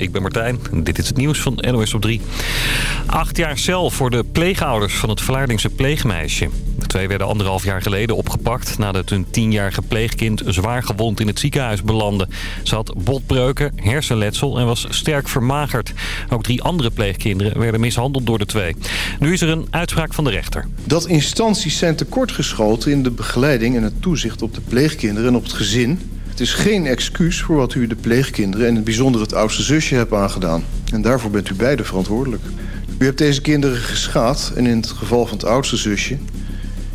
ik ben Martijn. Dit is het nieuws van NOS op 3. Acht jaar cel voor de pleegouders van het Vlaardingse pleegmeisje. De twee werden anderhalf jaar geleden opgepakt... nadat hun tienjarige pleegkind zwaar gewond in het ziekenhuis belandde. Ze had botbreuken, hersenletsel en was sterk vermagerd. Ook drie andere pleegkinderen werden mishandeld door de twee. Nu is er een uitspraak van de rechter. Dat instanties zijn tekortgeschoten in de begeleiding en het toezicht op de pleegkinderen en op het gezin... Het is geen excuus voor wat u de pleegkinderen... en in het bijzonder het oudste zusje hebt aangedaan. En daarvoor bent u beide verantwoordelijk. U hebt deze kinderen geschaad en in het geval van het oudste zusje...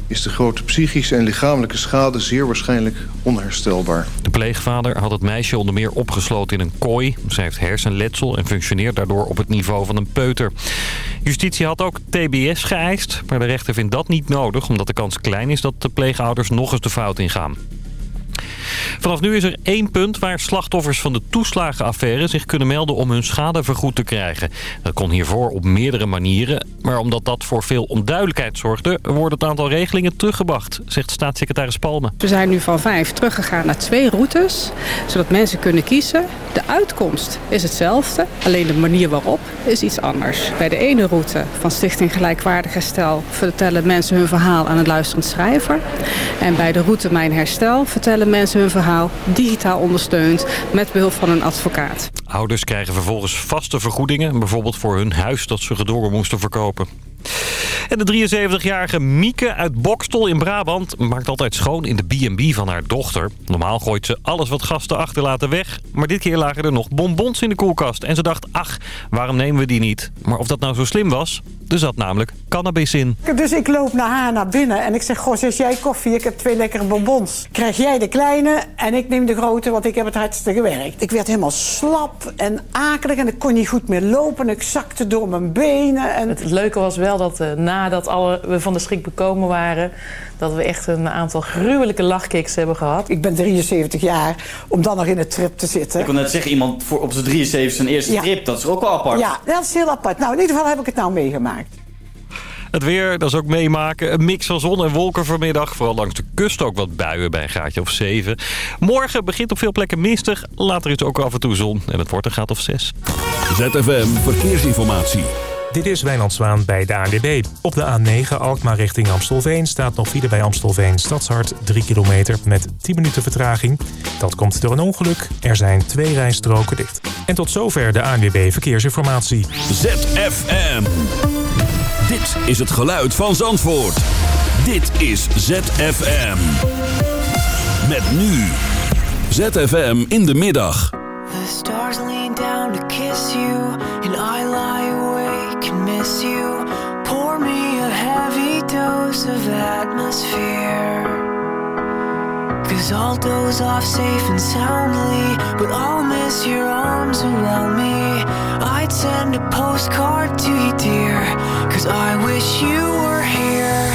is de grote psychische en lichamelijke schade zeer waarschijnlijk onherstelbaar. De pleegvader had het meisje onder meer opgesloten in een kooi. Zij heeft hersenletsel en functioneert daardoor op het niveau van een peuter. Justitie had ook TBS geëist, maar de rechter vindt dat niet nodig... omdat de kans klein is dat de pleegouders nog eens de fout ingaan. Vanaf nu is er één punt waar slachtoffers van de toeslagenaffaire zich kunnen melden om hun schade vergoed te krijgen. Dat kon hiervoor op meerdere manieren, maar omdat dat voor veel onduidelijkheid zorgde, wordt het aantal regelingen teruggebracht, zegt staatssecretaris Palme. We zijn nu van vijf teruggegaan naar twee routes, zodat mensen kunnen kiezen. De uitkomst is hetzelfde, alleen de manier waarop is iets anders. Bij de ene route van Stichting Gelijkwaardig Herstel vertellen mensen hun verhaal aan een luisterend schrijver. En bij de route Mijn Herstel vertellen mensen hun verhaal digitaal ondersteund met behulp van een advocaat. Ouders krijgen vervolgens vaste vergoedingen, bijvoorbeeld voor hun huis dat ze gedwongen moesten verkopen. En de 73-jarige Mieke uit Bokstel in Brabant maakt altijd schoon in de B&B van haar dochter. Normaal gooit ze alles wat gasten achterlaten weg. Maar dit keer lagen er nog bonbons in de koelkast. En ze dacht, ach, waarom nemen we die niet? Maar of dat nou zo slim was? Er zat namelijk cannabis in. Dus ik loop naar haar naar binnen en ik zeg... Goh, zes jij koffie, ik heb twee lekkere bonbons. Krijg jij de kleine en ik neem de grote, want ik heb het hardste gewerkt. Ik werd helemaal slap en akelig en ik kon niet goed meer lopen. Ik zakte door mijn benen. En... Het leuke was wel dat uh, nadat alle, we van de schrik bekomen waren... dat we echt een aantal gruwelijke lachkicks hebben gehad. Ik ben 73 jaar, om dan nog in de trip te zitten. Ik kon net zeggen, iemand voor op zijn 73 zijn eerste ja. trip, dat is ook wel apart. Ja, dat is heel apart. Nou, in ieder geval heb ik het nou meegemaakt. Het weer, dat is ook meemaken. Een mix van zon en wolken vanmiddag. Vooral langs de kust ook wat buien bij een graadje of 7. Morgen begint op veel plekken mistig. Later is ook af en toe zon. En het wordt een graad of 6. ZFM Verkeersinformatie. Dit is Wijnand Zwaan bij de ANWB. Op de A9 Alkmaar richting Amstelveen staat nog file bij Amstelveen Stadshart 3 kilometer met 10 minuten vertraging. Dat komt door een ongeluk. Er zijn twee rijstroken dicht. En tot zover de ANWB Verkeersinformatie. ZFM. Dit is het geluid van Zandvoort. Dit is ZFM. Met nu. ZFM in de middag. The stars lean down to kiss you. Miss you. Pour me a heavy dose of atmosphere. Cause I'll doze off safe and soundly. But I'll miss your arms around me. I'd send a postcard to you, dear. Cause I wish you were here.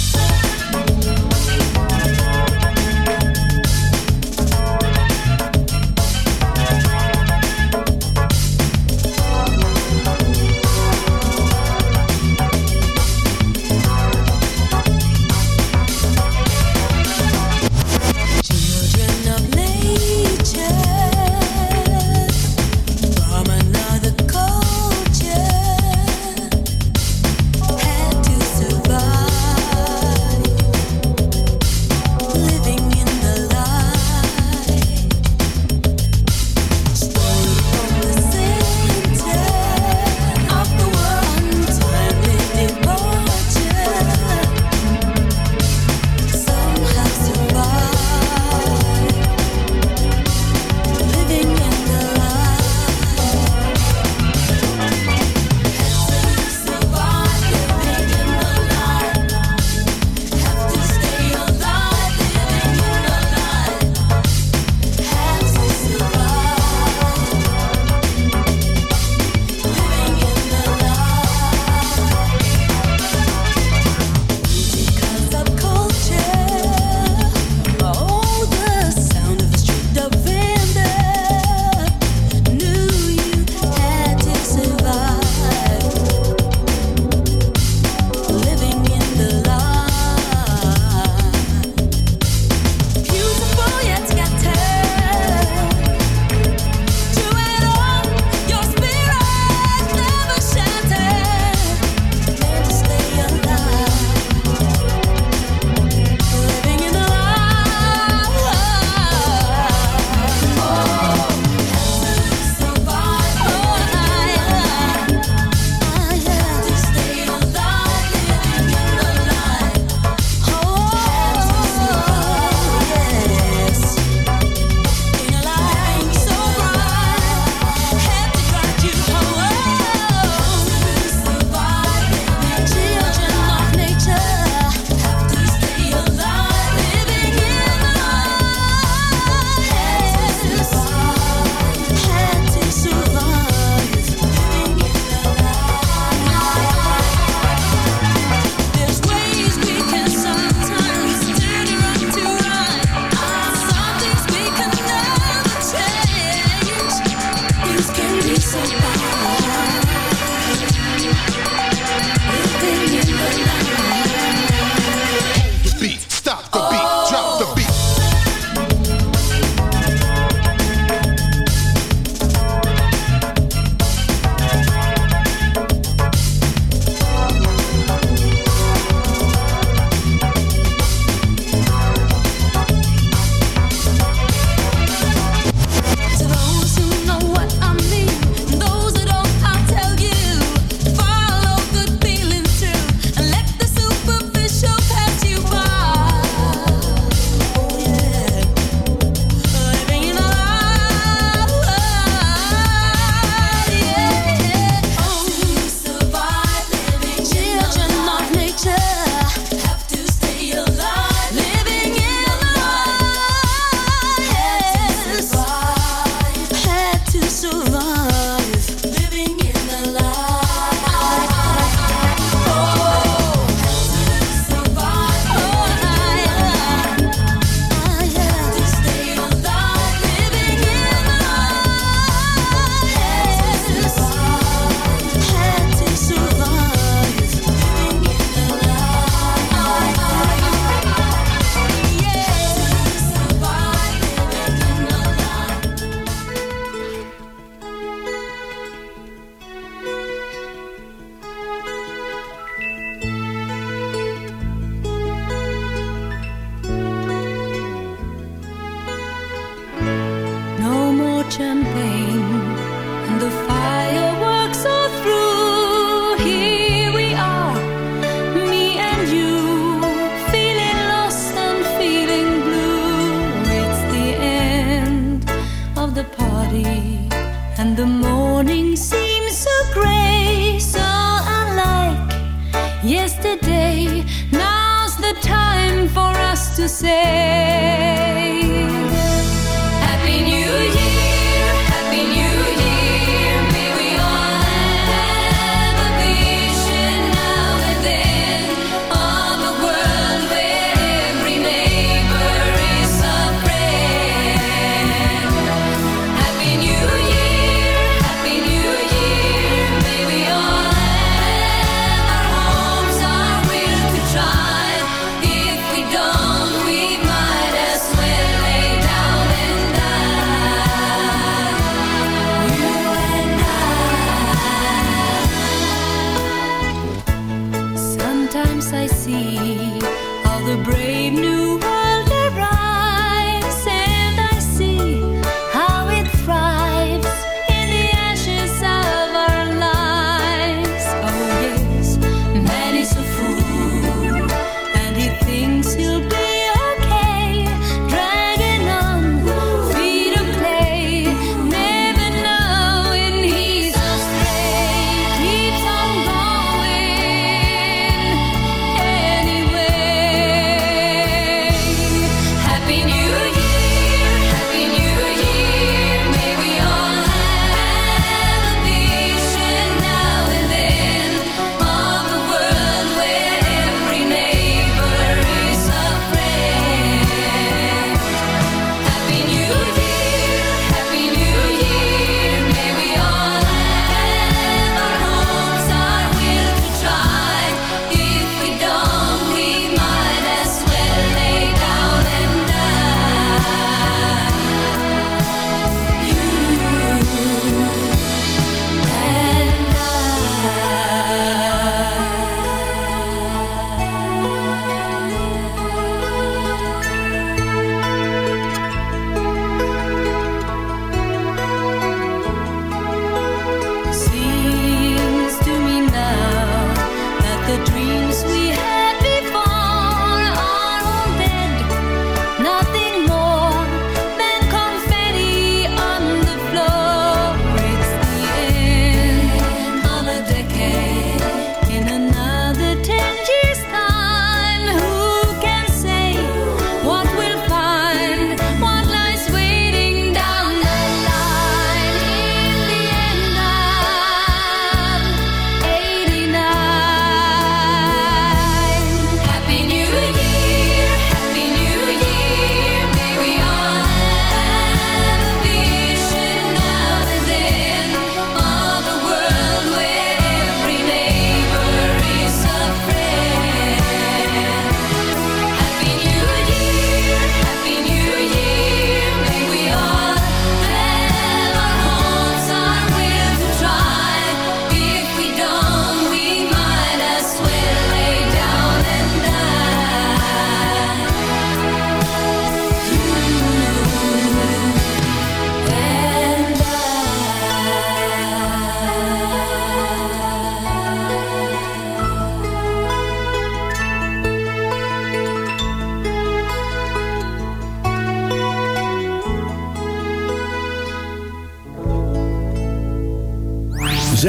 to say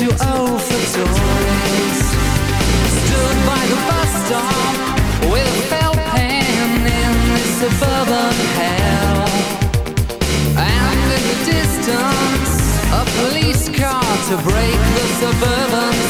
to overdoors. Stood by the bus stop with a felt pen in this suburban hell. And in the distance, a police car to break the suburban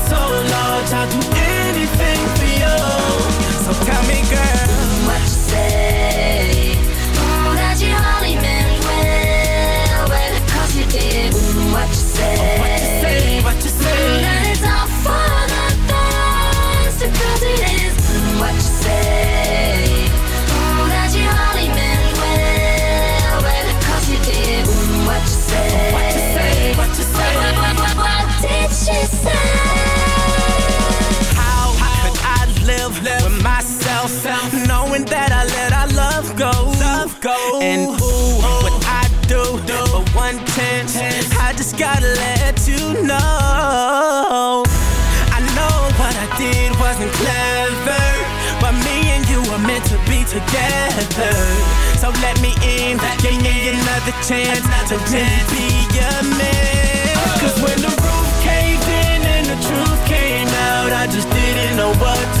I'd do anything for you. So tell me, girl. together. So let me in, let give me, in. another chance another to chance. be your man. Oh. Cause when the roof caved in and the truth came out, I just didn't know what to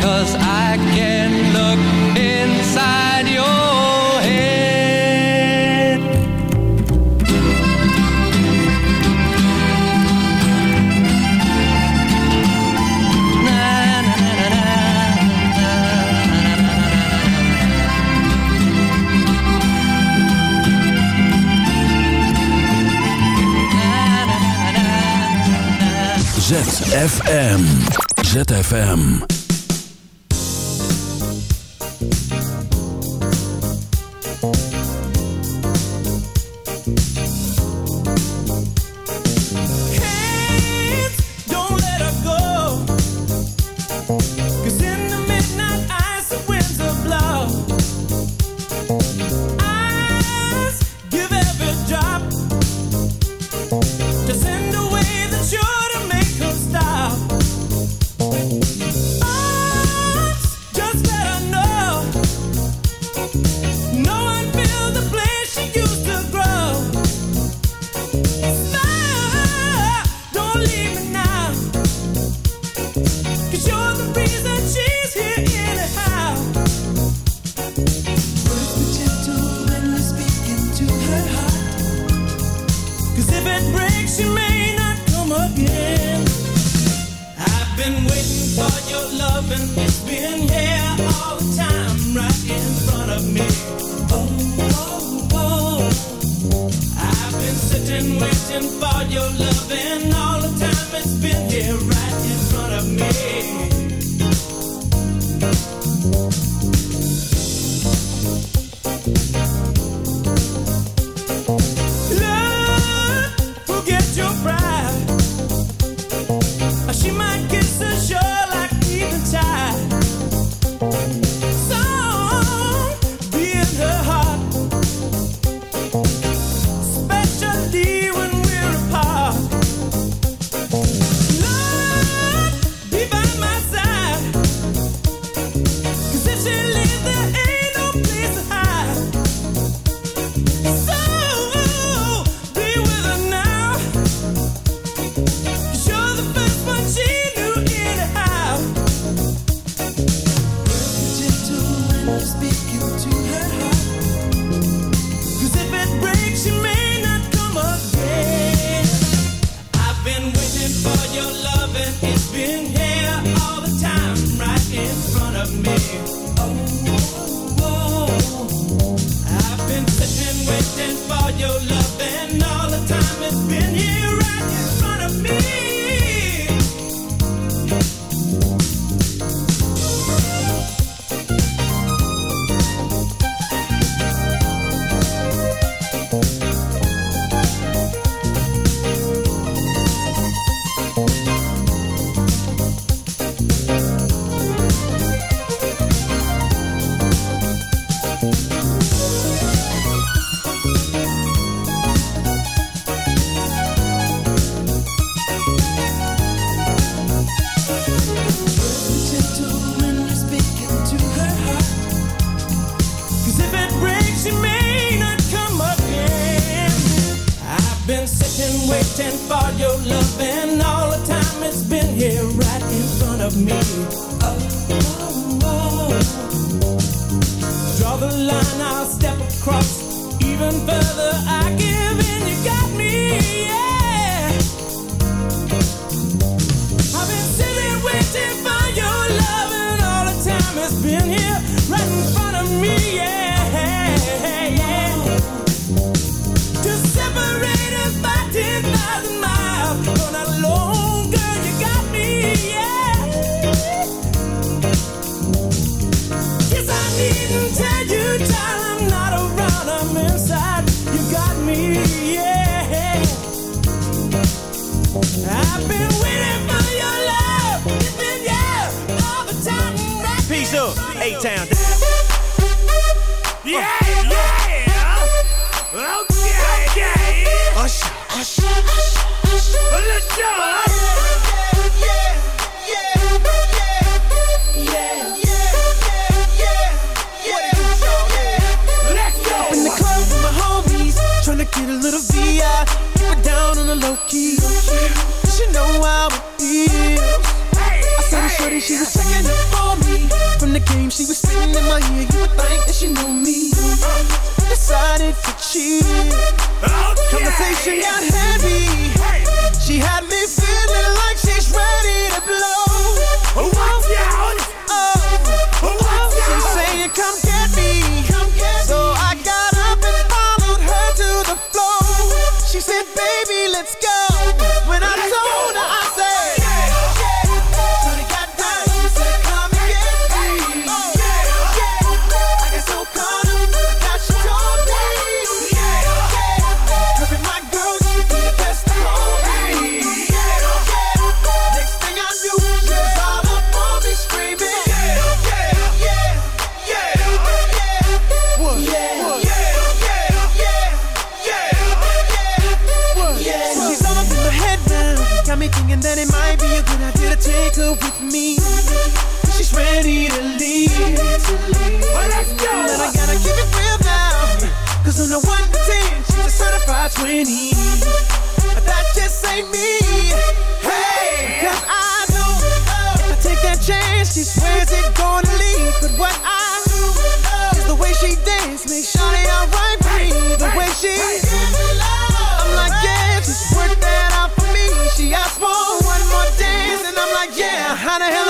Cause I can look inside your head na, na, na, ZFM ZFM loving. It's been here all the time, right in front of me. Oh. Yeah. Okay. okay. Usher, Tryna get a little VI, down on the low key. You know how it feels I saw the shorty, she was checking up on me. From the game, she was spitting in my ear. You would think that she knew me. Decided to cheat. Conversation got heavy. She had me feeling like she's ready to blow. Watch out! Oh, she's saying, "Come yeah, how the hell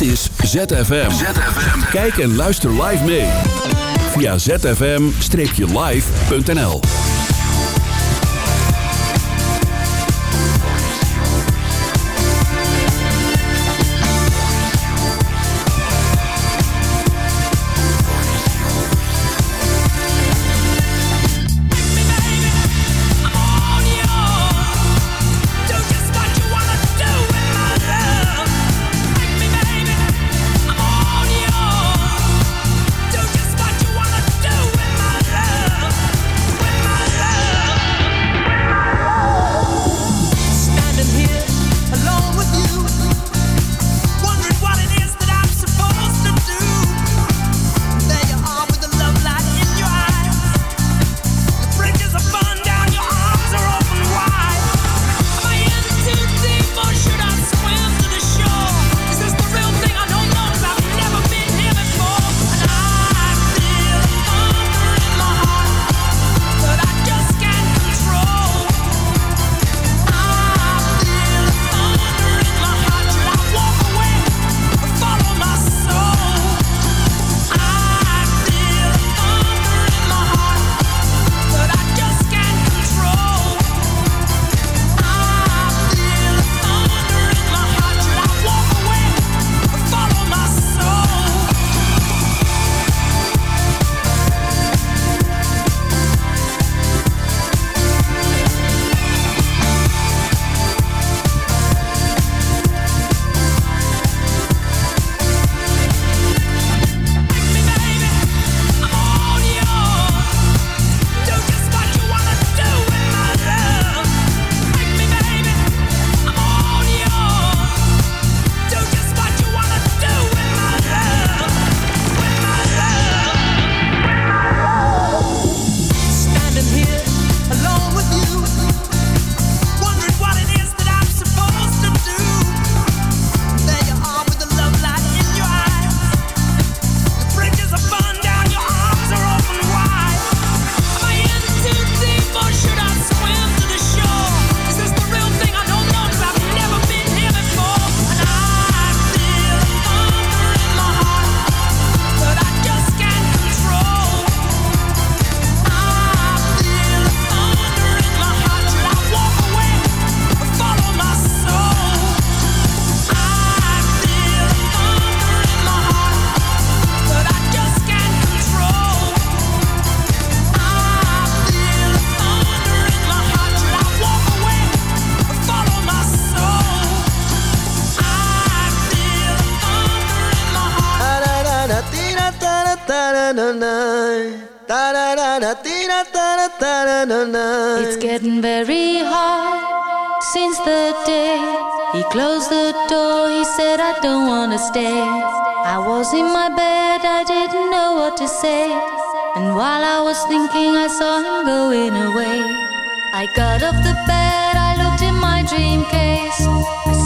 Dit is ZFM. Kijk en luister live mee. Via zfm-live.nl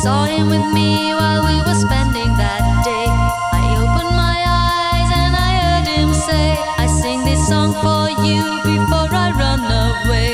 saw him with me while we were spending that day. I opened my eyes and I heard him say, I sing this song for you before I run away.